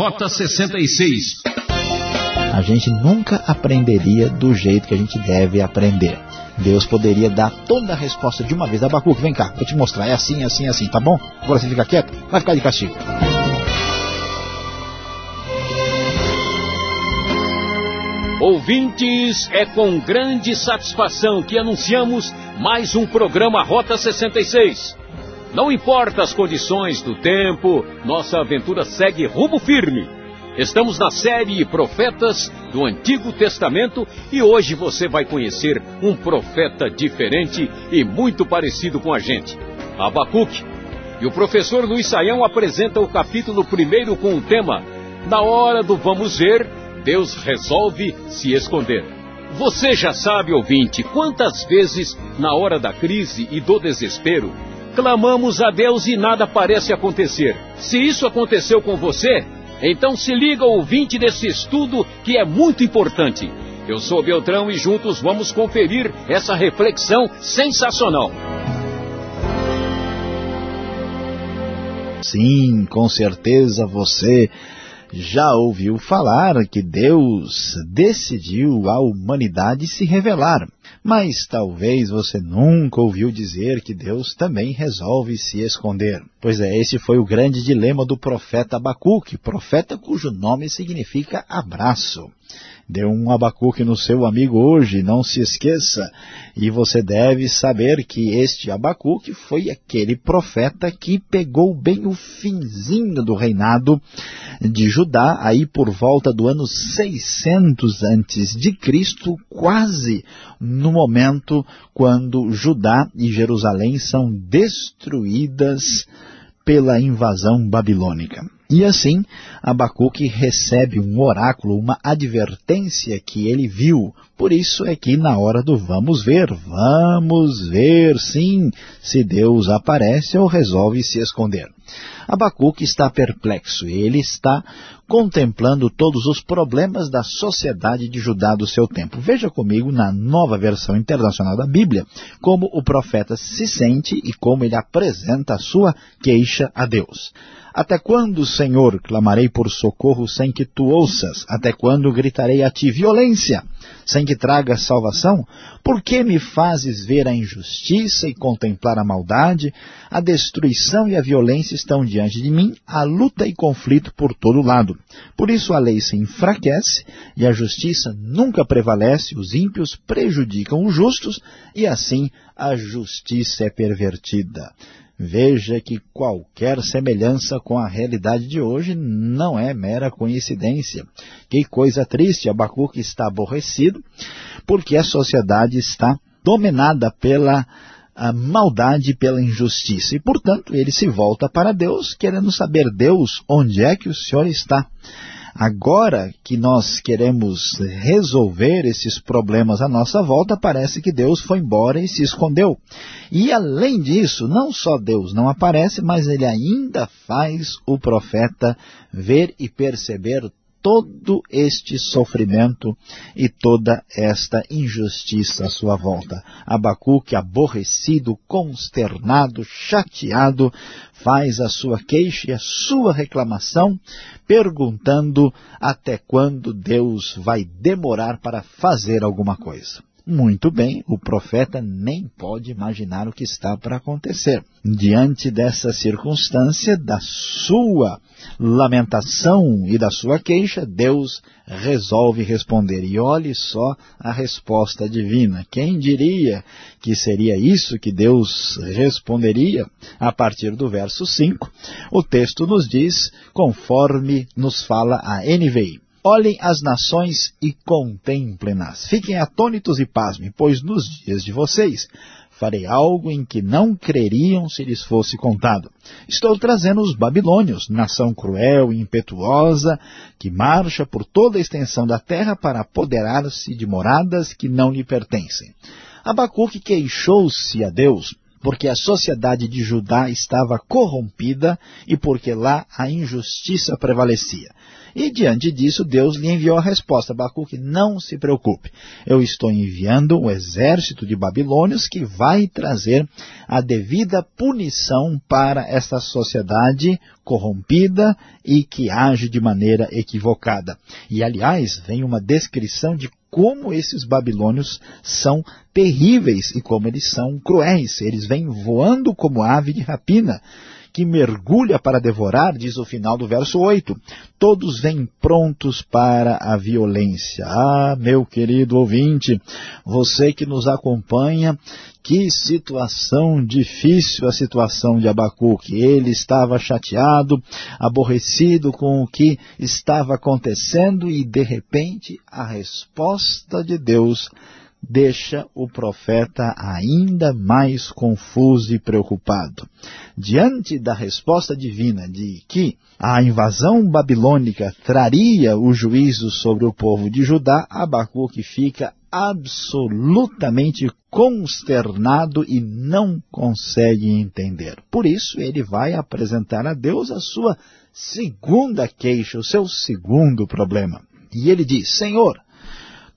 Rota 66. A gente nunca aprenderia do jeito que a gente deve aprender. Deus poderia dar toda a resposta de uma vez. Abacuque, vem cá, vou te mostrar. É assim, é assim, é assim, tá bom? Agora você fica quieto, vai ficar de castigo. Ouvintes, é com grande satisfação que anunciamos mais um programa Rota 66. Não importa as condições do tempo, nossa aventura segue rumo firme. Estamos na série Profetas do Antigo Testamento e hoje você vai conhecer um profeta diferente e muito parecido com a gente, Abacuque. E o professor Luiz Saião apresenta o capítulo primeiro com o tema Na hora do vamos ver, Deus resolve se esconder. Você já sabe, ouvinte, quantas vezes, na hora da crise e do desespero, clamamos a Deus e nada parece acontecer. Se isso aconteceu com você, então se liga ouvinte desse estudo que é muito importante. Eu sou Beltrão e juntos vamos conferir essa reflexão sensacional. Sim, com certeza você já ouviu falar que Deus decidiu a humanidade se revelar. Mas talvez você nunca ouviu dizer que Deus também resolve se esconder. Pois é, esse foi o grande dilema do profeta Abacuque, profeta cujo nome significa abraço. Dê um abacuque no seu amigo hoje, não se esqueça. E você deve saber que este abacuque foi aquele profeta que pegou bem o finzinho do reinado de Judá, aí por volta do ano 600 antes de Cristo, quase no momento quando Judá e Jerusalém são destruídas pela invasão babilônica. E assim, Abacuque recebe um oráculo, uma advertência que ele viu. Por isso é que na hora do vamos ver, vamos ver sim, se Deus aparece ou resolve se esconder. Abacuque está perplexo, ele está contemplando todos os problemas da sociedade de Judá do seu tempo. Veja comigo na nova versão internacional da Bíblia, como o profeta se sente e como ele apresenta a sua queixa a Deus. Até quando, Senhor, clamarei por socorro sem que tu ouças? Até quando gritarei a ti violência, sem que tragas salvação? Por que me fazes ver a injustiça e contemplar a maldade? A destruição e a violência estão diante de mim, a luta e conflito por todo lado. Por isso a lei se enfraquece e a justiça nunca prevalece, os ímpios prejudicam os justos e assim a justiça é pervertida. Veja que qualquer semelhança com a realidade de hoje não é mera coincidência. Que coisa triste, Abacuque está aborrecido porque a sociedade está dominada pela maldade e pela injustiça. E, portanto, ele se volta para Deus, querendo saber, Deus, onde é que o Senhor está? Agora que nós queremos resolver esses problemas à nossa volta, parece que Deus foi embora e se escondeu. E além disso, não só Deus não aparece, mas ele ainda faz o profeta ver e perceber todo este sofrimento e toda esta injustiça à sua volta. Abacuque, aborrecido, consternado, chateado, faz a sua queixa e a sua reclamação, perguntando até quando Deus vai demorar para fazer alguma coisa. Muito bem, o profeta nem pode imaginar o que está para acontecer. Diante dessa circunstância, da sua lamentação e da sua queixa, Deus resolve responder. E olhe só a resposta divina. Quem diria que seria isso que Deus responderia? A partir do verso 5, o texto nos diz, conforme nos fala a NVI. Olhem as nações e contemplem-nas. Fiquem atônitos e pasmem, pois nos dias de vocês farei algo em que não creriam se lhes fosse contado. Estou trazendo os babilônios, nação cruel e impetuosa, que marcha por toda a extensão da terra para apoderar-se de moradas que não lhe pertencem. Abacuque queixou-se a Deus porque a sociedade de Judá estava corrompida e porque lá a injustiça prevalecia. E diante disso, Deus lhe enviou a resposta. Abacuque, não se preocupe. Eu estou enviando um exército de babilônios que vai trazer a devida punição para esta sociedade corrompida e que age de maneira equivocada. E, aliás, vem uma descrição de como esses babilônios são terríveis e como eles são cruéis. Eles vêm voando como ave de rapina que mergulha para devorar, diz o final do verso 8. Todos vêm prontos para a violência. Ah, meu querido ouvinte, você que nos acompanha, que situação difícil a situação de Abacuque. Ele estava chateado, aborrecido com o que estava acontecendo e, de repente, a resposta de Deus deixa o profeta ainda mais confuso e preocupado. Diante da resposta divina de que a invasão babilônica traria o juízo sobre o povo de Judá, Abacuque fica absolutamente consternado e não consegue entender. Por isso, ele vai apresentar a Deus a sua segunda queixa, o seu segundo problema. E ele diz, Senhor,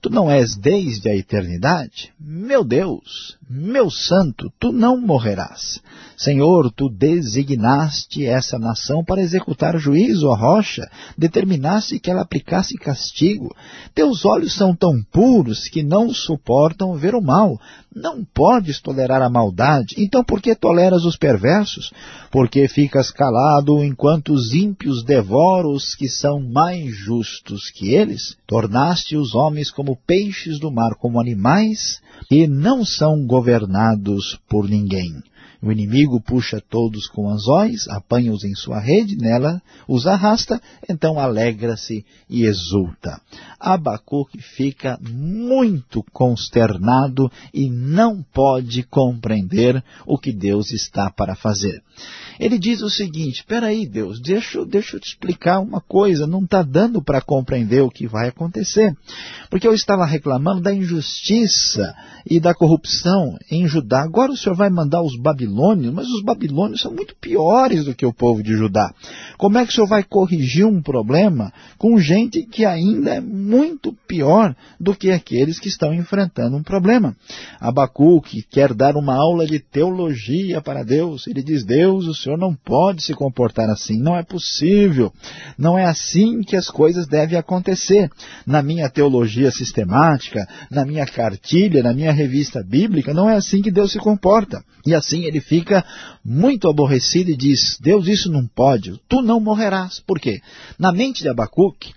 Tu não és desde a eternidade? Meu Deus, meu santo, tu não morrerás. Senhor, tu designaste essa nação para executar juízo à rocha, determinaste que ela aplicasse castigo. Teus olhos são tão puros que não suportam ver o mal. Não podes tolerar a maldade, então por que toleras os perversos? Porque ficas calado enquanto os ímpios devoram os que são mais justos que eles? Tornaste os homens como peixes do mar, como animais, e não são governados por ninguém. O inimigo puxa todos com anzóis, apanha-os em sua rede, nela os arrasta, então alegra-se e exulta. Abacuque fica muito consternado e não pode compreender o que Deus está para fazer. Ele diz o seguinte, espera aí Deus, deixa, deixa eu te explicar uma coisa, não está dando para compreender o que vai acontecer. Porque eu estava reclamando da injustiça e da corrupção em Judá. Agora o Senhor vai mandar os babilônios, mas os babilônios são muito piores do que o povo de Judá. Como é que o Senhor vai corrigir um problema com gente que ainda é muito pior do que aqueles que estão enfrentando um problema? Abacuque quer dar uma aula de teologia para Deus. Ele diz, Deus, o Senhor não pode se comportar assim, não é possível. Não é assim que as coisas devem acontecer. Na minha teologia sistemática, na minha cartilha, na minha revista bíblica, não é assim que Deus se comporta. E assim ele fica muito aborrecido e diz, Deus, isso não pode, tu não morrerás. Por quê? Na mente de Abacuque,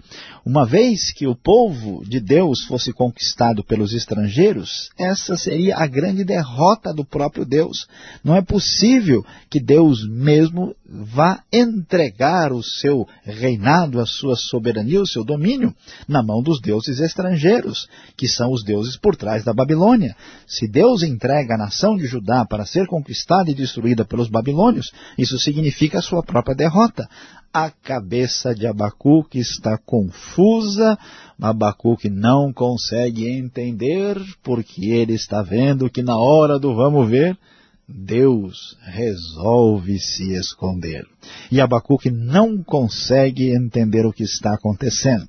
uma vez que o povo de Deus fosse conquistado pelos estrangeiros, essa seria a grande derrota do próprio Deus. Não é possível que Deus mesmo vá entregar o seu reinado, a sua soberania, o seu domínio, na mão dos deuses estrangeiros, que são os deuses por trás da Babilônia. Se Deus entrega a nação de Judá para ser conquistada e destruída pelos babilônios, isso significa a sua própria derrota. A cabeça de Abacuque está confusa, Abacuque não consegue entender, porque ele está vendo que na hora do vamos ver, Deus resolve se esconder. E Abacuque não consegue entender o que está acontecendo.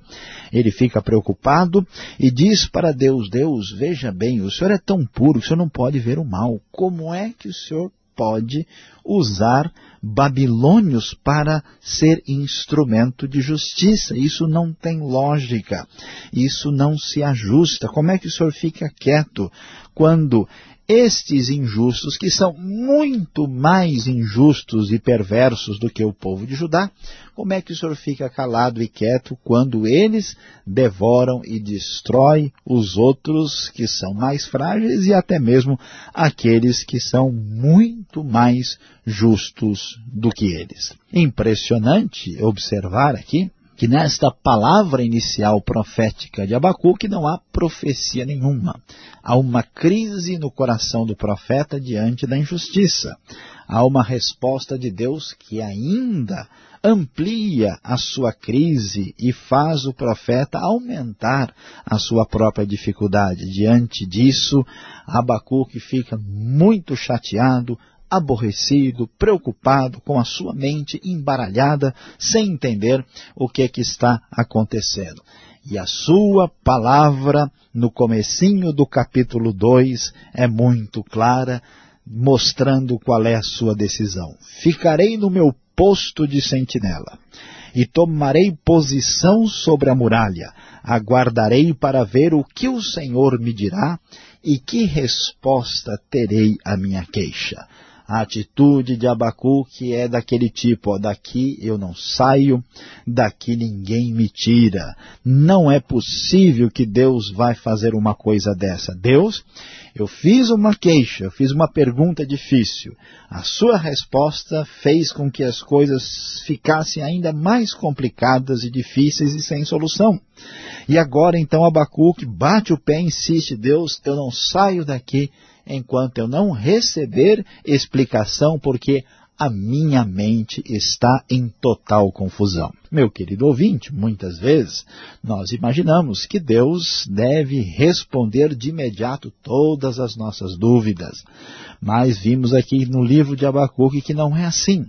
Ele fica preocupado e diz para Deus, Deus, veja bem, o Senhor é tão puro, o Senhor não pode ver o mal. Como é que o Senhor pode usar babilônios para ser instrumento de justiça. Isso não tem lógica. Isso não se ajusta. Como é que o senhor fica quieto quando estes injustos, que são muito mais injustos e perversos do que o povo de Judá, como é que o Senhor fica calado e quieto quando eles devoram e destroem os outros que são mais frágeis e até mesmo aqueles que são muito mais justos do que eles? Impressionante observar aqui que nesta palavra inicial profética de Abacuque não há profecia nenhuma. Há uma crise no coração do profeta diante da injustiça. Há uma resposta de Deus que ainda amplia a sua crise e faz o profeta aumentar a sua própria dificuldade. Diante disso, Abacuque fica muito chateado, aborrecido, preocupado, com a sua mente embaralhada, sem entender o que, é que está acontecendo. E a sua palavra, no comecinho do capítulo 2, é muito clara, mostrando qual é a sua decisão. Ficarei no meu posto de sentinela, e tomarei posição sobre a muralha, aguardarei para ver o que o Senhor me dirá, e que resposta terei à minha queixa. A atitude de Abacuque é daquele tipo, ó, daqui eu não saio, daqui ninguém me tira. Não é possível que Deus vai fazer uma coisa dessa. Deus, eu fiz uma queixa, eu fiz uma pergunta difícil. A sua resposta fez com que as coisas ficassem ainda mais complicadas e difíceis e sem solução. E agora então Abacuque bate o pé e insiste, Deus, eu não saio daqui enquanto eu não receber explicação, porque a minha mente está em total confusão. Meu querido ouvinte, muitas vezes nós imaginamos que Deus deve responder de imediato todas as nossas dúvidas. Mas vimos aqui no livro de Abacuque que não é assim.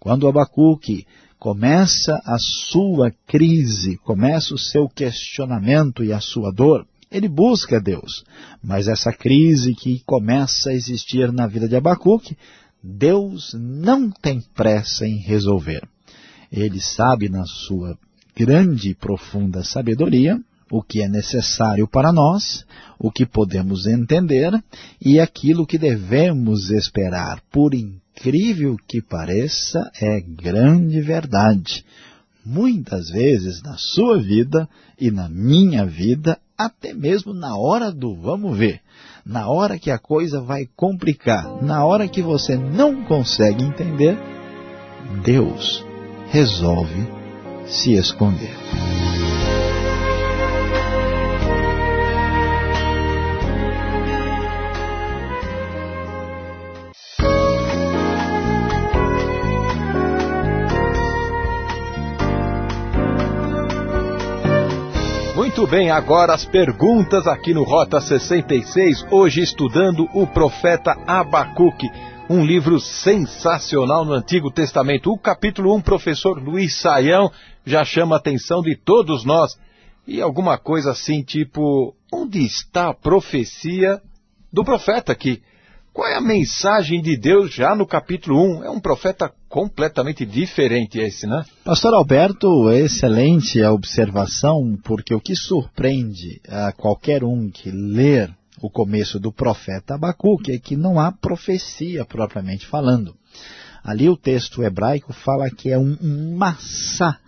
Quando Abacuque começa a sua crise, começa o seu questionamento e a sua dor, ele busca Deus. Mas essa crise que começa a existir na vida de Abacuque, Deus não tem pressa em resolver. Ele sabe na sua grande e profunda sabedoria o que é necessário para nós, o que podemos entender e aquilo que devemos esperar. Por incrível que pareça, é grande verdade. Muitas vezes na sua vida e na minha vida até mesmo na hora do vamos ver, na hora que a coisa vai complicar, na hora que você não consegue entender, Deus resolve se esconder. Muito bem, agora as perguntas aqui no Rota 66, hoje estudando o profeta Abacuque, um livro sensacional no Antigo Testamento. O capítulo 1, professor Luiz Saião, já chama a atenção de todos nós. E alguma coisa assim, tipo, onde está a profecia do profeta aqui? Qual é a mensagem de Deus já no capítulo 1? É um profeta completamente diferente esse, né? Pastor Alberto, excelente a observação, porque o que surpreende a qualquer um que ler o começo do profeta Abacuque é que não há profecia propriamente falando. Ali o texto hebraico fala que é um massá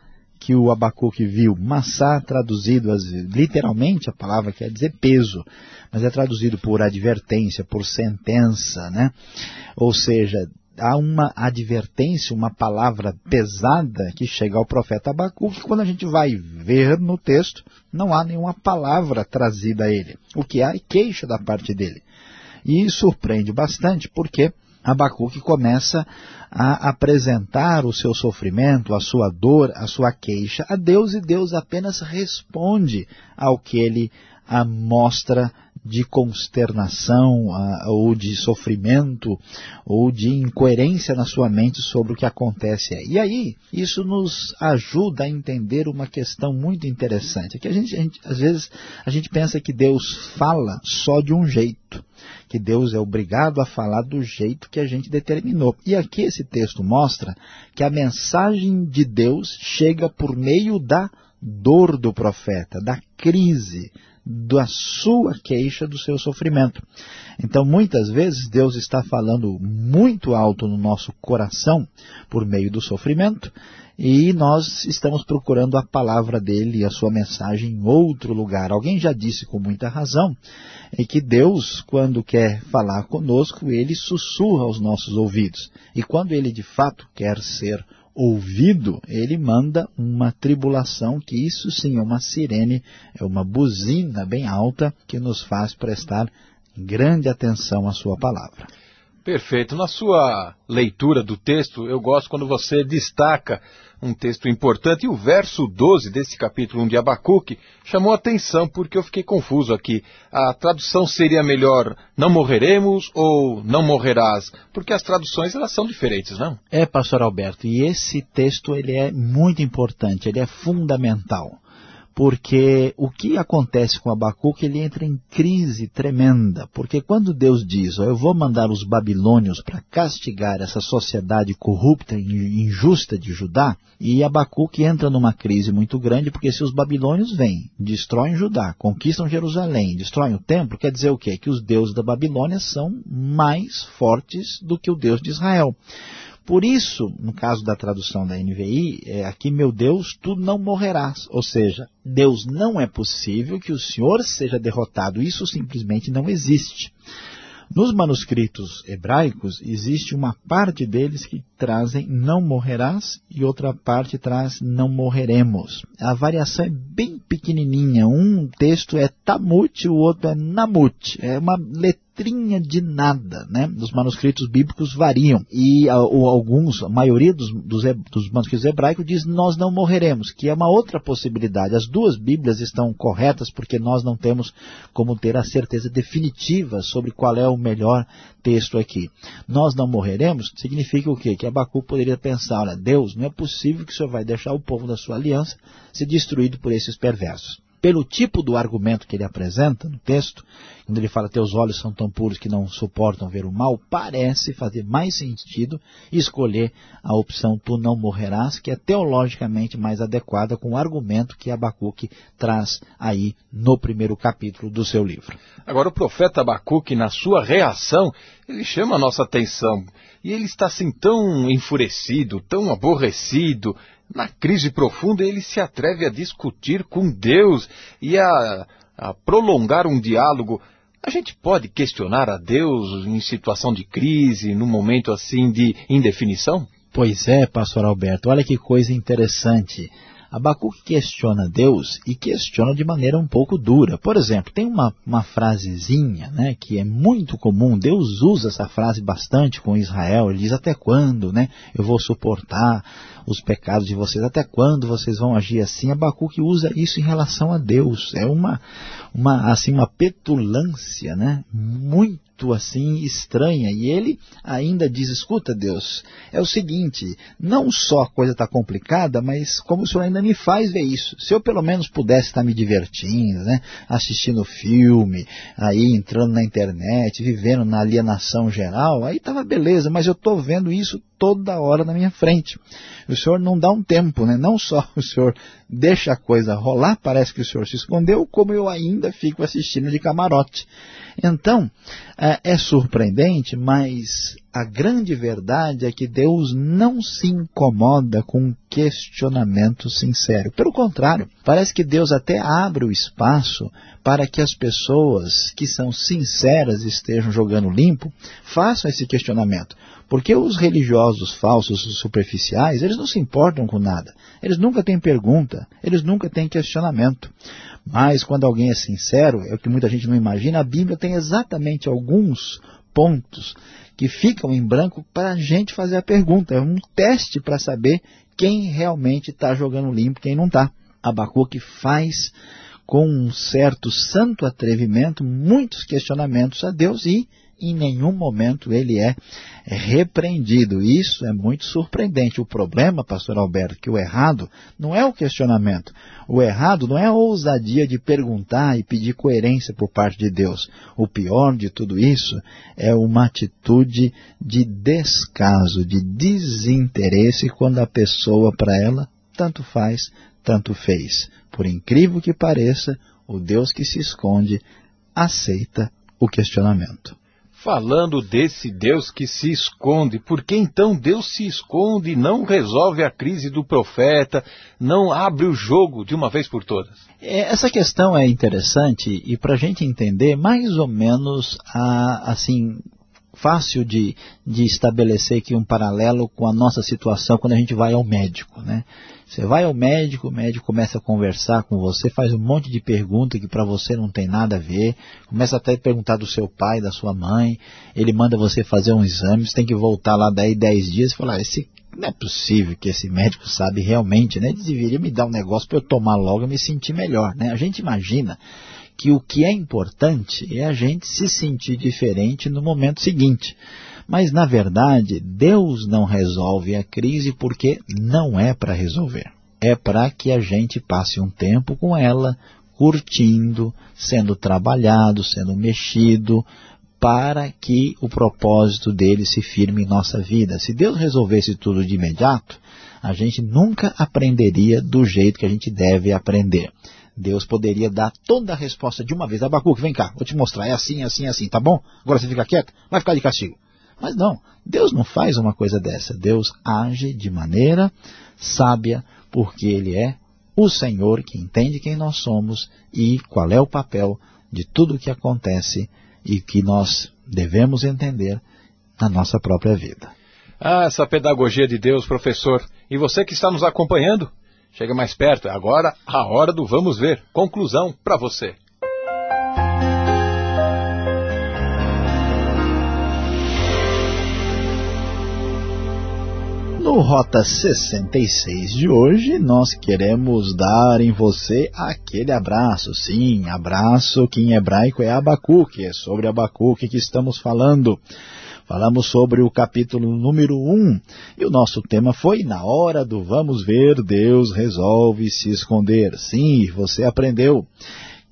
que o Abacuque viu. Massá traduzido literalmente, a palavra quer dizer peso, mas é traduzido por advertência, por sentença, né? Ou seja, há uma advertência, uma palavra pesada que chega ao profeta Abacuque, quando a gente vai ver no texto, não há nenhuma palavra trazida a ele. O que há é queixa da parte dele. E surpreende bastante, porque Abacuque começa a apresentar o seu sofrimento, a sua dor, a sua queixa a Deus e Deus apenas responde ao que ele mostra de consternação ou de sofrimento ou de incoerência na sua mente sobre o que acontece. E aí, isso nos ajuda a entender uma questão muito interessante. Que a gente, a gente, às vezes a gente pensa que Deus fala só de um jeito que Deus é obrigado a falar do jeito que a gente determinou. E aqui esse texto mostra que a mensagem de Deus chega por meio da dor do profeta, da crise, da sua queixa, do seu sofrimento. Então, muitas vezes, Deus está falando muito alto no nosso coração por meio do sofrimento e nós estamos procurando a palavra dele e a sua mensagem em outro lugar. Alguém já disse com muita razão é que Deus, quando quer falar conosco, ele sussurra aos nossos ouvidos. E quando ele de fato quer ser ouvido, ele manda uma tribulação, que isso sim é uma sirene, é uma buzina bem alta, que nos faz prestar grande atenção à sua palavra. Perfeito. Na sua leitura do texto, eu gosto quando você destaca um texto importante. E o verso 12 desse capítulo 1 de Abacuque chamou atenção porque eu fiquei confuso aqui. A tradução seria melhor não morreremos ou não morrerás? Porque as traduções elas são diferentes, não? É, pastor Alberto, e esse texto ele é muito importante, ele é fundamental porque o que acontece com Abacuque, ele entra em crise tremenda, porque quando Deus diz, oh, eu vou mandar os babilônios para castigar essa sociedade corrupta e injusta de Judá, e Abacuque entra numa crise muito grande, porque se os babilônios vêm, destroem Judá, conquistam Jerusalém, destroem o templo, quer dizer o quê? Que os deuses da Babilônia são mais fortes do que o Deus de Israel. Por isso, no caso da tradução da NVI, é, aqui, meu Deus, tu não morrerás. Ou seja, Deus não é possível que o Senhor seja derrotado. Isso simplesmente não existe. Nos manuscritos hebraicos, existe uma parte deles que trazem não morrerás e outra parte traz não morreremos. A variação é bem pequenininha. Um texto é tamut, o outro é namut. É uma letrinha de nada, né? Os manuscritos bíblicos variam e alguns, a maioria dos, dos, dos, manuscritos hebraicos diz nós não morreremos, que é uma outra possibilidade. As duas Bíblias estão corretas porque nós não temos como ter a certeza definitiva sobre qual é o melhor texto aqui. Nós não morreremos significa o quê? Que Abacu poderia pensar, olha, Deus, não é possível que o Senhor vai deixar o povo da sua aliança ser destruído por esses perversos pelo tipo do argumento que ele apresenta no texto, quando ele fala teus olhos são tão puros que não suportam ver o mal, parece fazer mais sentido escolher a opção tu não morrerás, que é teologicamente mais adequada com o argumento que Abacuque traz aí no primeiro capítulo do seu livro. Agora o profeta Abacuque, na sua reação, ele chama a nossa atenção. E ele está assim tão enfurecido, tão aborrecido, na crise profunda, ele se atreve a discutir com Deus e a, a prolongar um diálogo. A gente pode questionar a Deus em situação de crise, num momento assim de indefinição? Pois é, pastor Alberto, olha que coisa interessante. Abacuque questiona Deus e questiona de maneira um pouco dura. Por exemplo, tem uma, uma frasezinha né, que é muito comum, Deus usa essa frase bastante com Israel, ele diz até quando né, eu vou suportar os pecados de vocês, até quando vocês vão agir assim? Abacuque usa isso em relação a Deus, é uma, uma, assim, uma petulância né, muito muito assim estranha. E ele ainda diz, escuta Deus, é o seguinte, não só a coisa está complicada, mas como o Senhor ainda me faz ver isso. Se eu pelo menos pudesse estar me divertindo, né, assistindo filme, aí entrando na internet, vivendo na alienação geral, aí estava beleza, mas eu estou vendo isso toda hora na minha frente. O Senhor não dá um tempo, né? não só o Senhor deixa a coisa rolar, parece que o Senhor se escondeu, como eu ainda fico assistindo de camarote. Então, é, é surpreendente, mas a grande verdade é que Deus não se incomoda com questionamento sincero. Pelo contrário, parece que Deus até abre o espaço para que as pessoas que são sinceras estejam jogando limpo, façam esse questionamento. Porque os religiosos falsos, os superficiais, eles não se importam com nada. Eles nunca têm pergunta, eles nunca têm questionamento. Mas quando alguém é sincero, é o que muita gente não imagina, a Bíblia tem exatamente alguns pontos que ficam em branco para a gente fazer a pergunta. É um teste para saber quem realmente está jogando limpo, quem não está. Abacuque faz com um certo santo atrevimento muitos questionamentos a Deus e em nenhum momento ele é repreendido. Isso é muito surpreendente. O problema, pastor Alberto, que o errado não é o questionamento. O errado não é a ousadia de perguntar e pedir coerência por parte de Deus. O pior de tudo isso é uma atitude de descaso, de desinteresse quando a pessoa para ela tanto faz, tanto fez. Por incrível que pareça, o Deus que se esconde aceita o questionamento falando desse Deus que se esconde. Por que então Deus se esconde e não resolve a crise do profeta, não abre o jogo de uma vez por todas? É, essa questão é interessante e para a gente entender mais ou menos a, assim fácil de, de estabelecer aqui um paralelo com a nossa situação quando a gente vai ao médico, né? Você vai ao médico, o médico começa a conversar com você, faz um monte de perguntas que para você não tem nada a ver, começa até a perguntar do seu pai, da sua mãe, ele manda você fazer um exame, você tem que voltar lá daí 10 dias e falar, esse, não é possível que esse médico sabe realmente, né? Ele deveria me dar um negócio para eu tomar logo e me sentir melhor, né? A gente imagina que o que é importante é a gente se sentir diferente no momento seguinte. Mas, na verdade, Deus não resolve a crise porque não é para resolver. É para que a gente passe um tempo com ela, curtindo, sendo trabalhado, sendo mexido, para que o propósito dele se firme em nossa vida. Se Deus resolvesse tudo de imediato, a gente nunca aprenderia do jeito que a gente deve aprender. Deus poderia dar toda a resposta de uma vez. Abacuque, vem cá, vou te mostrar, é assim, é assim, é assim, tá bom? Agora você fica quieto, vai ficar de castigo. Mas não, Deus não faz uma coisa dessa. Deus age de maneira sábia, porque Ele é o Senhor que entende quem nós somos e qual é o papel de tudo o que acontece e que nós devemos entender na nossa própria vida. Ah, essa pedagogia de Deus, professor. E você que está nos acompanhando, Chega mais perto. Agora a hora do vamos ver. Conclusão para você. No Rota 66 de hoje, nós queremos dar em você aquele abraço. Sim, abraço que em hebraico é Abacuque. É sobre Abacuque que estamos falando. Falamos sobre o capítulo número 1 e o nosso tema foi Na hora do vamos ver, Deus resolve se esconder. Sim, você aprendeu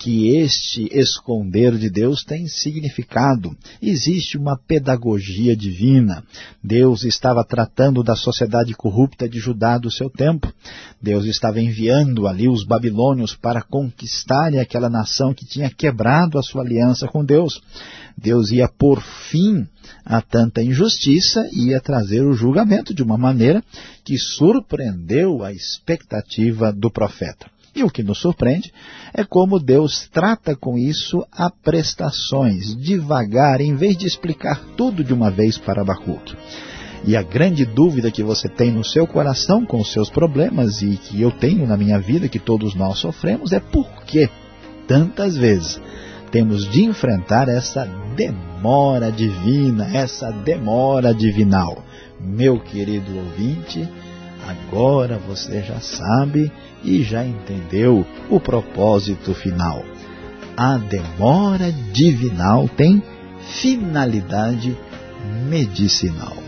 que este esconder de Deus tem significado. Existe uma pedagogia divina. Deus estava tratando da sociedade corrupta de Judá do seu tempo. Deus estava enviando ali os babilônios para conquistarem aquela nação que tinha quebrado a sua aliança com Deus. Deus ia por fim a tanta injustiça e ia trazer o julgamento de uma maneira que surpreendeu a expectativa do profeta. E o que nos surpreende é como Deus trata com isso a prestações, devagar, em vez de explicar tudo de uma vez para Abacuque. E a grande dúvida que você tem no seu coração com os seus problemas e que eu tenho na minha vida, que todos nós sofremos, é por que tantas vezes temos de enfrentar essa demora divina, essa demora divinal. Meu querido ouvinte, agora você já sabe e já entendeu o propósito final. A demora divinal tem finalidade medicinal.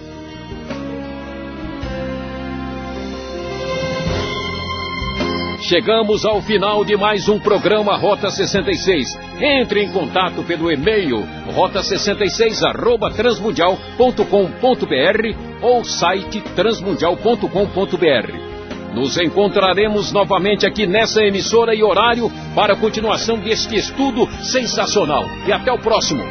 Chegamos ao final de mais um programa Rota 66. Entre em contato pelo e-mail rota66 transmundial.com.br ou site transmundial.com.br. Nos encontraremos novamente aqui nessa emissora e horário para a continuação deste estudo sensacional. E até o próximo.